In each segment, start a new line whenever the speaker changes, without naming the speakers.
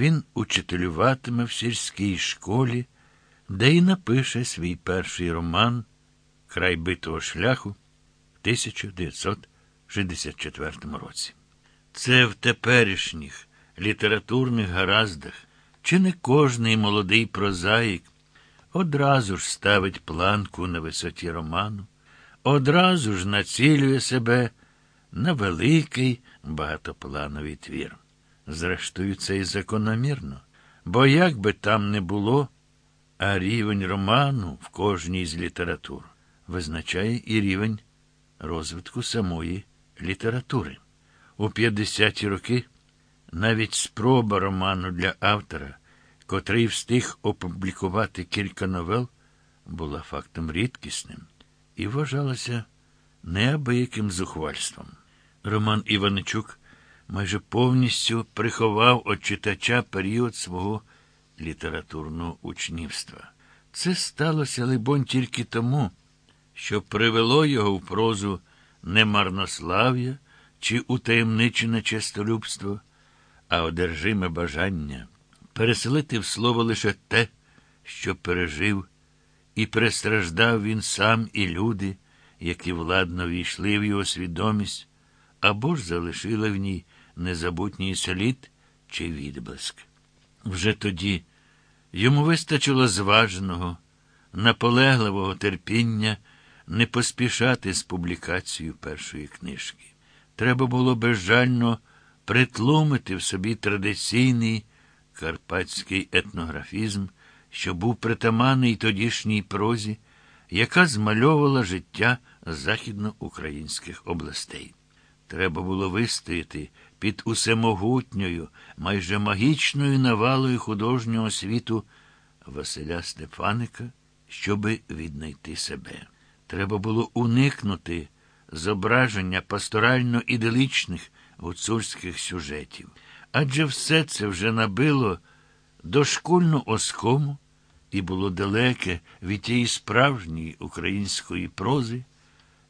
Він учителюватиме в сільській школі, де й напише свій перший роман Край битого шляху в 1964 році. Це в теперішніх літературних гараздах чи не кожний молодий прозаїк одразу ж ставить планку на висоті роману, одразу ж націлює себе на великий багатоплановий твір. Зрештою, це й закономірно, бо як би там не було, а рівень роману в кожній з літератур визначає і рівень розвитку самої літератури. У 50-ті роки навіть спроба роману для автора, котрий встиг опублікувати кілька новел, була фактом рідкісним і вважалася неабияким зухвальством. Роман Іваничук майже повністю приховав від читача період свого літературного учнівства. Це сталося, либонь, тільки тому, що привело його в прозу не марнослав'я чи утаємничене честолюбство, а одержиме бажання переселити в слово лише те, що пережив, і перестраждав він сам і люди, які владно війшли в його свідомість, або ж залишили в ній незабутній слід чи відблиск. Вже тоді йому вистачило зваженого, наполегливого терпіння не поспішати з публікацією першої книжки. Треба було безжально притлумити в собі традиційний карпатський етнографізм, що був притаманний тодішній прозі, яка змальовувала життя західноукраїнських областей. Треба було вистояти під усемогутньою, майже магічною навалою художнього світу Василя Стефаника, щоби віднайти себе. Треба було уникнути зображення пасторально іделічних гуцульських сюжетів. Адже все це вже набило дошкульну оскому і було далеке від тієї справжньої української прози,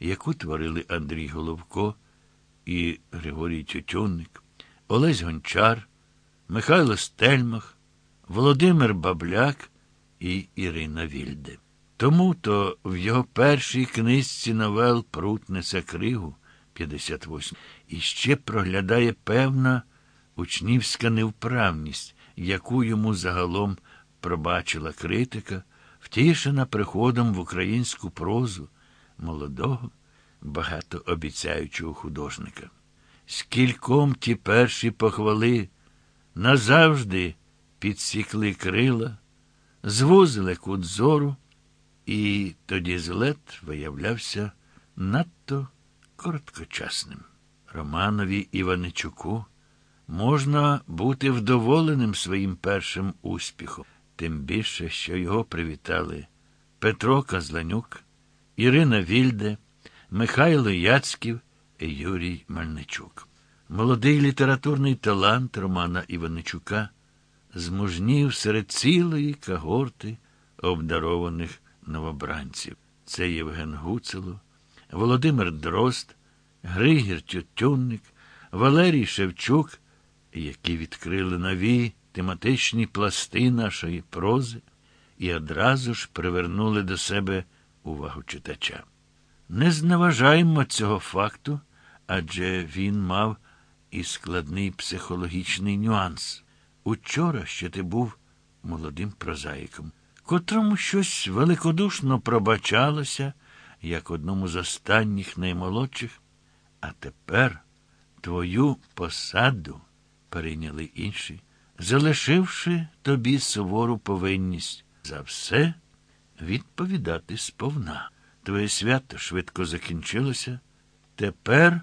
яку творили Андрій Головко і Григорій Тютюнник, Олесь Гончар, Михайло Стельмах, Володимир Бабляк і Ірина Вільде. Тому то в його першій книжці новел Прут несе кригу 58 іще проглядає певна учнівська невправність, яку йому загалом пробачила критика, втішена приходом в українську прозу молодого, багатообіцяючого художника. Скільком ті перші похвали назавжди підсікли крила, звузили кут зору, і тоді злет виявлявся надто короткочасним. Романові Іваничуку можна бути вдоволеним своїм першим успіхом, тим більше, що його привітали Петро Казланюк, Ірина Вільде, Михайло Яцьків і Юрій Мельничук. Молодий літературний талант Романа Іваничука змужнів серед цілої кагорти обдарованих новобранців. Це Євген Гуцело, Володимир Дрозд, Григір Тютюнник, Валерій Шевчук, які відкрили нові тематичні пласти нашої прози і одразу ж привернули до себе увагу читача. Не зневажаємо цього факту, адже він мав і складний психологічний нюанс. Учора ще ти був молодим прозаїком, котрому щось великодушно пробачалося, як одному з останніх наймолодших, а тепер твою посаду перейняли інші, залишивши тобі сувору повинність за все відповідати сповна. Твоє свято швидко закінчилося. Тепер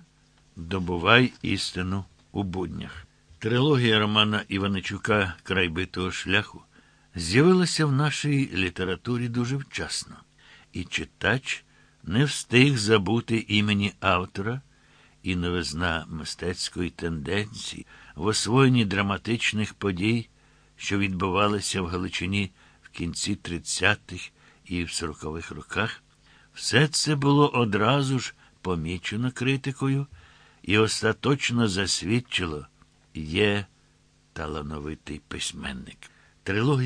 добувай істину у буднях. Трилогія Романа Іваничука Край битого шляху з'явилася в нашій літературі дуже вчасно, і читач не встиг забути імені автора і новизна мистецької тенденції в освоєнні драматичних подій, що відбувалися в Галичині в кінці 30-х і в 40-х роках. Все це було одразу ж помічено критикою і остаточно засвідчило є талановитий письменник. Трилогія